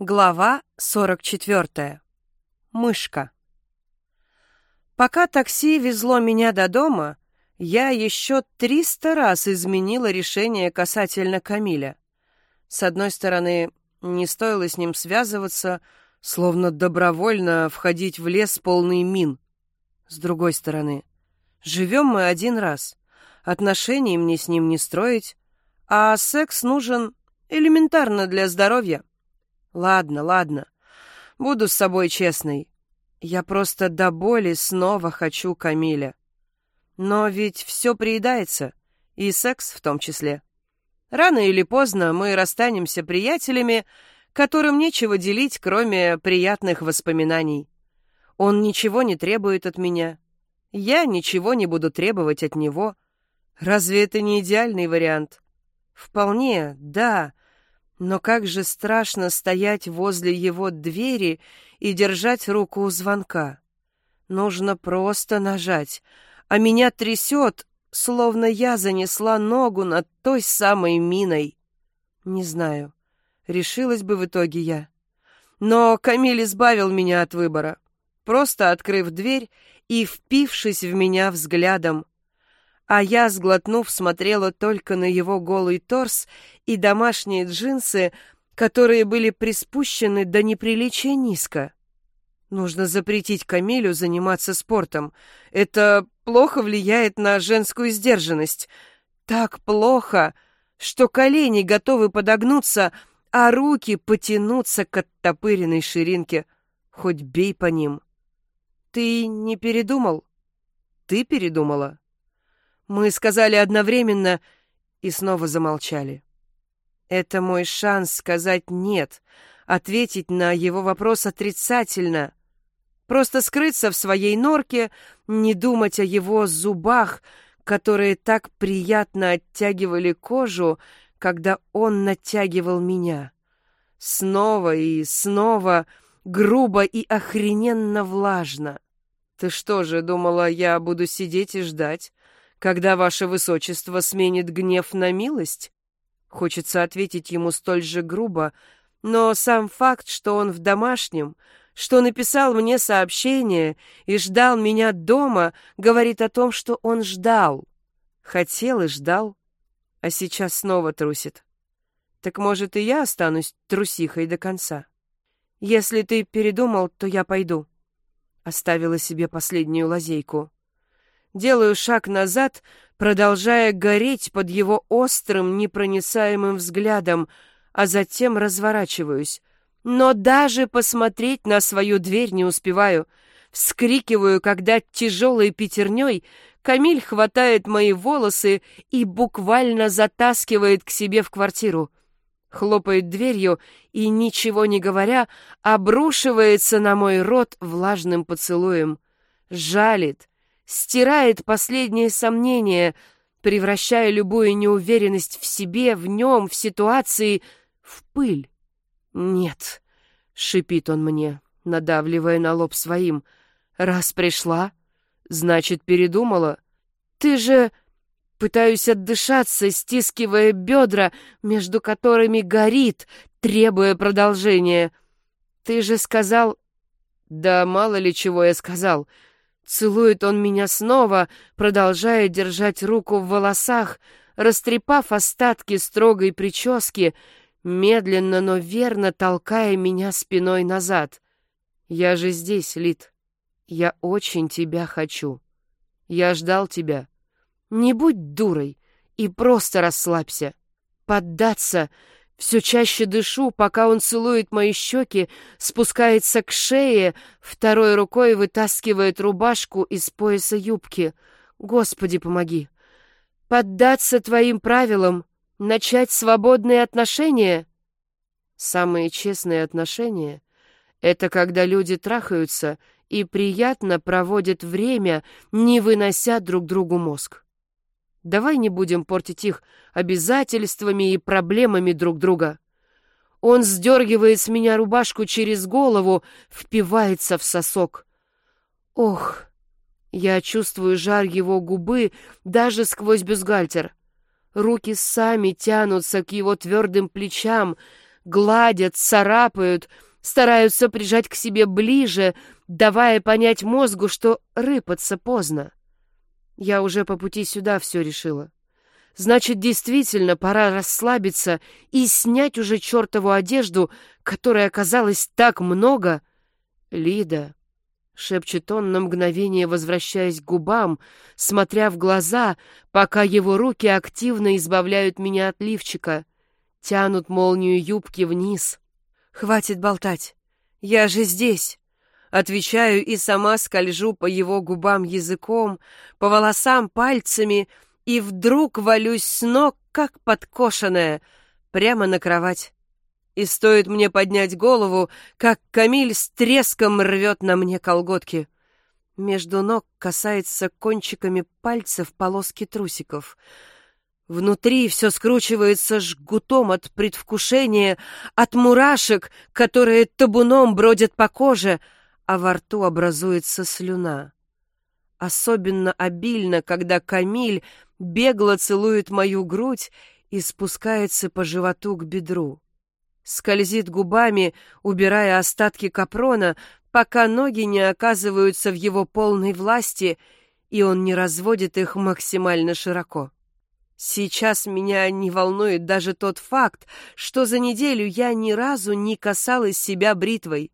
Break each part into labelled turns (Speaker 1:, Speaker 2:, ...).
Speaker 1: Глава 44. Мышка. Пока такси везло меня до дома, я еще 300 раз изменила решение касательно Камиля. С одной стороны, не стоило с ним связываться, словно добровольно входить в лес полный мин. С другой стороны, живем мы один раз, отношений мне с ним не строить, а секс нужен элементарно для здоровья. Ладно, ладно. Буду с собой честной. Я просто до боли снова хочу Камиля. Но ведь все приедается, и секс в том числе. Рано или поздно мы расстанемся приятелями, которым нечего делить, кроме приятных воспоминаний. Он ничего не требует от меня. Я ничего не буду требовать от него. Разве это не идеальный вариант? Вполне, да. Но как же страшно стоять возле его двери и держать руку у звонка. Нужно просто нажать, а меня трясет, словно я занесла ногу над той самой миной. Не знаю, решилась бы в итоге я. Но Камиль избавил меня от выбора, просто открыв дверь и впившись в меня взглядом а я, сглотнув, смотрела только на его голый торс и домашние джинсы, которые были приспущены до неприличия низко. Нужно запретить Камилю заниматься спортом. Это плохо влияет на женскую сдержанность. Так плохо, что колени готовы подогнуться, а руки потянуться к оттопыренной ширинке. Хоть бей по ним. Ты не передумал? Ты передумала? Мы сказали одновременно и снова замолчали. Это мой шанс сказать «нет», ответить на его вопрос отрицательно. Просто скрыться в своей норке, не думать о его зубах, которые так приятно оттягивали кожу, когда он натягивал меня. Снова и снова, грубо и охрененно влажно. Ты что же, думала, я буду сидеть и ждать, когда ваше высочество сменит гнев на милость? Хочется ответить ему столь же грубо, но сам факт, что он в домашнем, что написал мне сообщение и ждал меня дома, говорит о том, что он ждал. Хотел и ждал, а сейчас снова трусит. Так может, и я останусь трусихой до конца? Если ты передумал, то я пойду. Оставила себе последнюю лазейку. Делаю шаг назад, продолжая гореть под его острым, непроницаемым взглядом, а затем разворачиваюсь. Но даже посмотреть на свою дверь не успеваю. Вскрикиваю, когда тяжелой пятерней Камиль хватает мои волосы и буквально затаскивает к себе в квартиру. Хлопает дверью и, ничего не говоря, обрушивается на мой рот влажным поцелуем. Жалит, стирает последние сомнения, превращая любую неуверенность в себе, в нем, в ситуации, в пыль. «Нет», — шипит он мне, надавливая на лоб своим, — «раз пришла, значит, передумала. Ты же...» Пытаюсь отдышаться, стискивая бедра, между которыми горит, требуя продолжения. «Ты же сказал...» «Да мало ли чего я сказал», Целует он меня снова, продолжая держать руку в волосах, растрепав остатки строгой прически, медленно, но верно толкая меня спиной назад. «Я же здесь, Лид. Я очень тебя хочу. Я ждал тебя. Не будь дурой и просто расслабься. Поддаться все чаще дышу, пока он целует мои щеки, спускается к шее, второй рукой вытаскивает рубашку из пояса юбки. Господи, помоги. Поддаться твоим правилам, начать свободные отношения. Самые честные отношения — это когда люди трахаются и приятно проводят время, не вынося друг другу мозг. Давай не будем портить их обязательствами и проблемами друг друга. Он сдергивает с меня рубашку через голову, впивается в сосок. Ох, я чувствую жар его губы даже сквозь бюстгальтер. Руки сами тянутся к его твердым плечам, гладят, царапают, стараются прижать к себе ближе, давая понять мозгу, что рыпаться поздно. Я уже по пути сюда все решила. Значит, действительно пора расслабиться и снять уже чертову одежду, которой оказалось так много. Лида, шепчет он на мгновение, возвращаясь к губам, смотря в глаза, пока его руки активно избавляют меня от лифчика, тянут молнию юбки вниз. «Хватит болтать! Я же здесь!» Отвечаю и сама скольжу по его губам языком, по волосам пальцами, и вдруг валюсь с ног, как подкошенная, прямо на кровать. И стоит мне поднять голову, как Камиль с треском рвет на мне колготки. Между ног касается кончиками пальцев полоски трусиков. Внутри все скручивается жгутом от предвкушения, от мурашек, которые табуном бродят по коже, а во рту образуется слюна. Особенно обильно, когда Камиль бегло целует мою грудь и спускается по животу к бедру скользит губами, убирая остатки капрона, пока ноги не оказываются в его полной власти, и он не разводит их максимально широко. Сейчас меня не волнует даже тот факт, что за неделю я ни разу не касалась себя бритвой,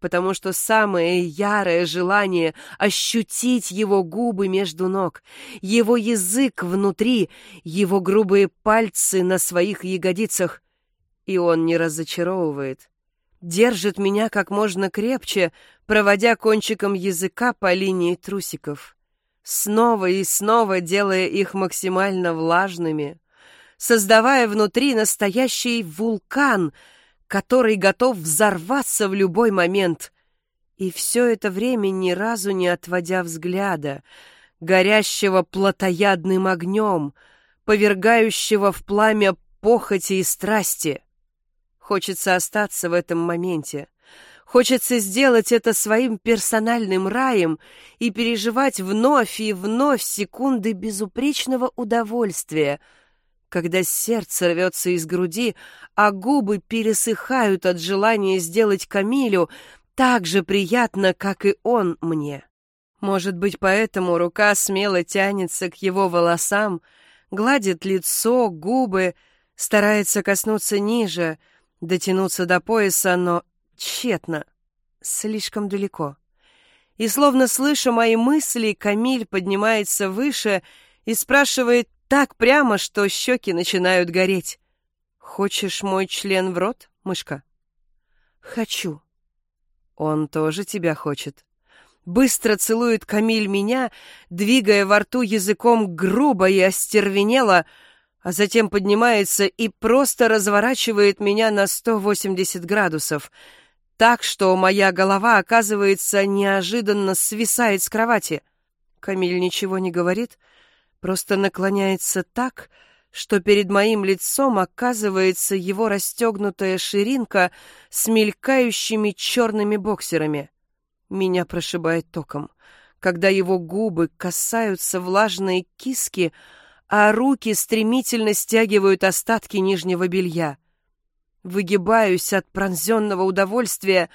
Speaker 1: потому что самое ярое желание ощутить его губы между ног, его язык внутри, его грубые пальцы на своих ягодицах — и он не разочаровывает. Держит меня как можно крепче, проводя кончиком языка по линии трусиков. Снова и снова делая их максимально влажными, создавая внутри настоящий вулкан, который готов взорваться в любой момент. И все это время ни разу не отводя взгляда, горящего плотоядным огнем, повергающего в пламя похоти и страсти. Хочется остаться в этом моменте. Хочется сделать это своим персональным раем и переживать вновь и вновь секунды безупречного удовольствия, когда сердце рвется из груди, а губы пересыхают от желания сделать Камилю так же приятно, как и он мне. Может быть, поэтому рука смело тянется к его волосам, гладит лицо, губы, старается коснуться ниже — Дотянуться до пояса, но тщетно, слишком далеко. И словно слыша мои мысли, Камиль поднимается выше и спрашивает так прямо, что щеки начинают гореть. «Хочешь мой член в рот, мышка?» «Хочу». «Он тоже тебя хочет». Быстро целует Камиль меня, двигая во рту языком грубо и остервенело, а затем поднимается и просто разворачивает меня на 180 градусов, так что моя голова, оказывается, неожиданно свисает с кровати. Камиль ничего не говорит, просто наклоняется так, что перед моим лицом оказывается его расстегнутая ширинка с мелькающими черными боксерами. Меня прошибает током, когда его губы касаются влажной киски, а руки стремительно стягивают остатки нижнего белья. Выгибаюсь от пронзенного удовольствия,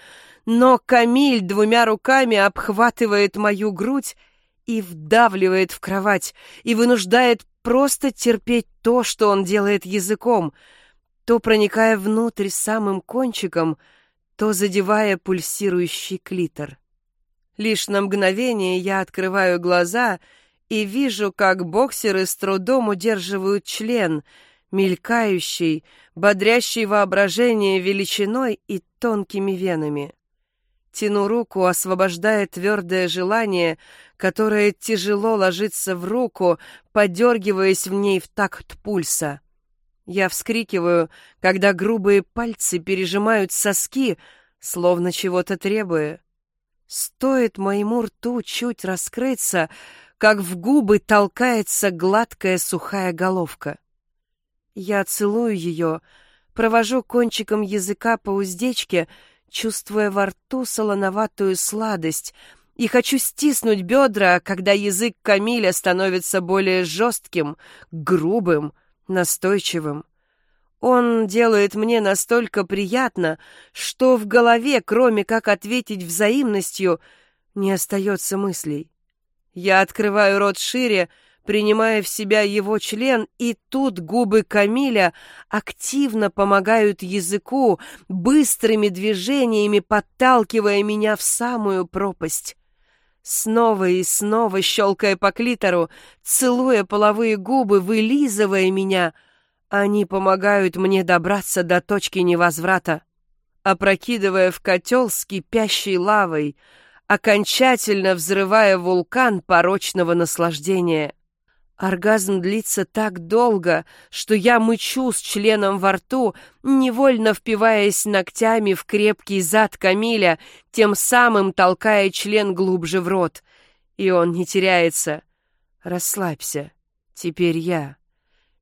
Speaker 1: но Камиль двумя руками обхватывает мою грудь и вдавливает в кровать, и вынуждает просто терпеть то, что он делает языком, то проникая внутрь самым кончиком, то задевая пульсирующий клитор. Лишь на мгновение я открываю глаза — и вижу, как боксеры с трудом удерживают член, мелькающий, бодрящий воображение величиной и тонкими венами. Тяну руку, освобождая твердое желание, которое тяжело ложится в руку, подергиваясь в ней в такт пульса. Я вскрикиваю, когда грубые пальцы пережимают соски, словно чего-то требуя. Стоит моему рту чуть раскрыться, как в губы толкается гладкая сухая головка. Я целую ее, провожу кончиком языка по уздечке, чувствуя во рту солоноватую сладость, и хочу стиснуть бедра, когда язык Камиля становится более жестким, грубым, настойчивым. Он делает мне настолько приятно, что в голове, кроме как ответить взаимностью, не остается мыслей. Я открываю рот шире, принимая в себя его член, и тут губы Камиля активно помогают языку, быстрыми движениями подталкивая меня в самую пропасть. Снова и снова щелкая по клитору, целуя половые губы, вылизывая меня, они помогают мне добраться до точки невозврата. Опрокидывая в котел с кипящей лавой, окончательно взрывая вулкан порочного наслаждения. Оргазм длится так долго, что я мычу с членом во рту, невольно впиваясь ногтями в крепкий зад Камиля, тем самым толкая член глубже в рот. И он не теряется. Расслабься. Теперь я.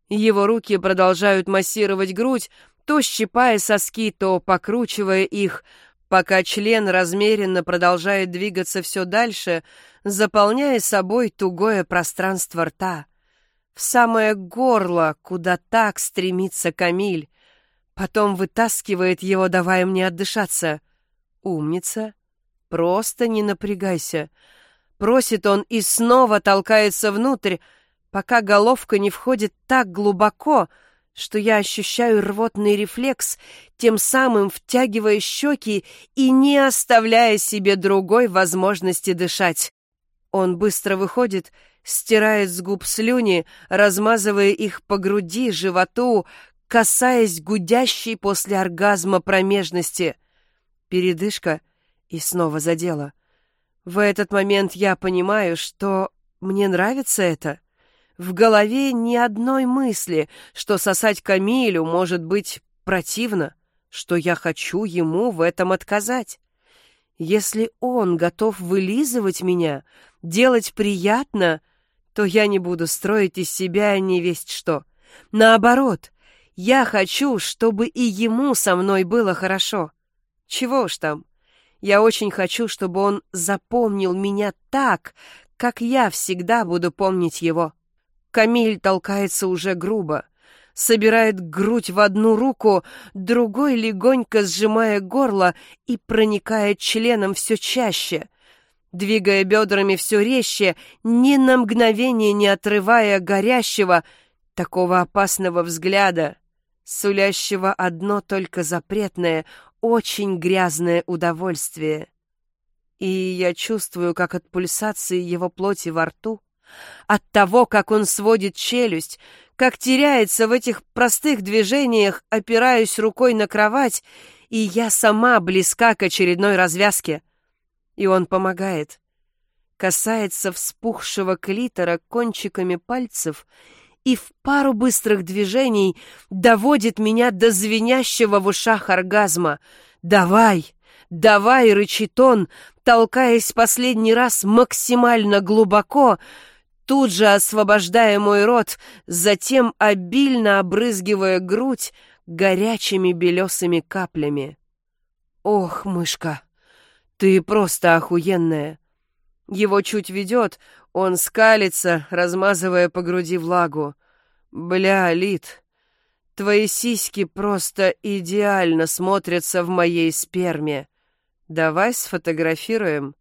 Speaker 1: Его руки продолжают массировать грудь, то щипая соски, то покручивая их, пока член размеренно продолжает двигаться все дальше, заполняя собой тугое пространство рта. Самое горло, куда так стремится Камиль. Потом вытаскивает его, давая мне отдышаться. Умница. Просто не напрягайся. Просит он и снова толкается внутрь, пока головка не входит так глубоко, что я ощущаю рвотный рефлекс, тем самым втягивая щеки и не оставляя себе другой возможности дышать. Он быстро выходит, стирает с губ слюни, размазывая их по груди, животу, касаясь гудящей после оргазма промежности. Передышка и снова задела. В этот момент я понимаю, что мне нравится это — в голове ни одной мысли, что сосать Камилю может быть противно, что я хочу ему в этом отказать. Если он готов вылизывать меня, делать приятно, то я не буду строить из себя невесть что. Наоборот, я хочу, чтобы и ему со мной было хорошо. Чего уж там. Я очень хочу, чтобы он запомнил меня так, как я всегда буду помнить его. Камиль толкается уже грубо. Собирает грудь в одну руку, другой легонько сжимая горло и проникает членом все чаще, двигая бедрами все резче, ни на мгновение не отрывая горящего, такого опасного взгляда, сулящего одно только запретное, очень грязное удовольствие. И я чувствую, как от пульсации его плоти во рту от того, как он сводит челюсть, как теряется в этих простых движениях, опираюсь рукой на кровать, и я сама близка к очередной развязке. И он помогает. Касается вспухшего клитора кончиками пальцев и в пару быстрых движений доводит меня до звенящего в ушах оргазма. «Давай! Давай!» — рычит он, толкаясь последний раз максимально глубоко, тут же освобождая мой рот, затем обильно обрызгивая грудь горячими белесыми каплями. «Ох, мышка, ты просто охуенная!» Его чуть ведет, он скалится, размазывая по груди влагу. «Бля, Лид, твои сиськи просто идеально смотрятся в моей сперме. Давай сфотографируем».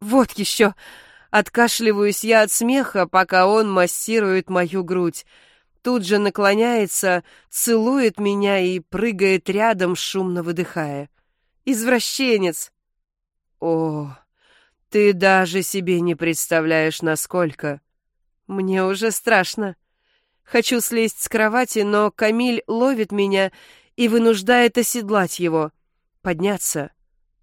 Speaker 1: «Вот еще!» Откашливаюсь я от смеха, пока он массирует мою грудь. Тут же наклоняется, целует меня и прыгает рядом, шумно выдыхая. Извращенец! О, ты даже себе не представляешь, насколько. Мне уже страшно. Хочу слезть с кровати, но Камиль ловит меня и вынуждает оседлать его. Подняться.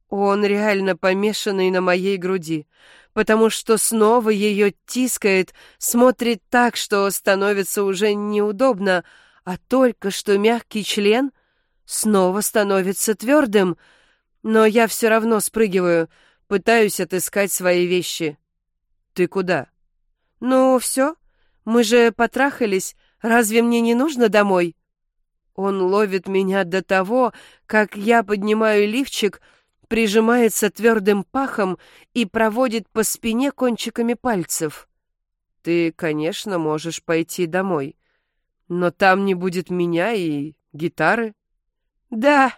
Speaker 1: Он реально помешанный на моей груди потому что снова ее тискает, смотрит так, что становится уже неудобно, а только что мягкий член снова становится твердым. Но я все равно спрыгиваю, пытаюсь отыскать свои вещи. Ты куда? Ну, все. Мы же потрахались. Разве мне не нужно домой? Он ловит меня до того, как я поднимаю лифчик, прижимается твердым пахом и проводит по спине кончиками пальцев. Ты, конечно, можешь пойти домой, но там не будет меня и Гитары? Да,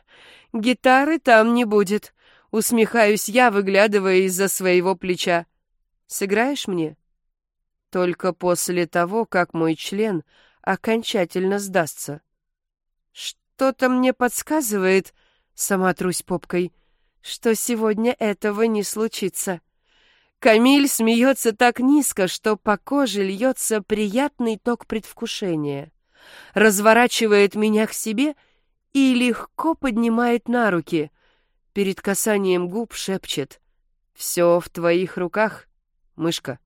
Speaker 1: гитары там не будет. Усмехаюсь я, выглядывая из-за своего плеча. Сыграешь мне? Только после того, как мой член окончательно сдастся. Что-то мне подсказывает, сама трусь попкой, что сегодня этого не случится. Камиль смеется так низко, что по коже льется приятный ток предвкушения. Разворачивает меня к себе и легко поднимает на руки. Перед касанием губ шепчет. «Все в твоих руках, мышка».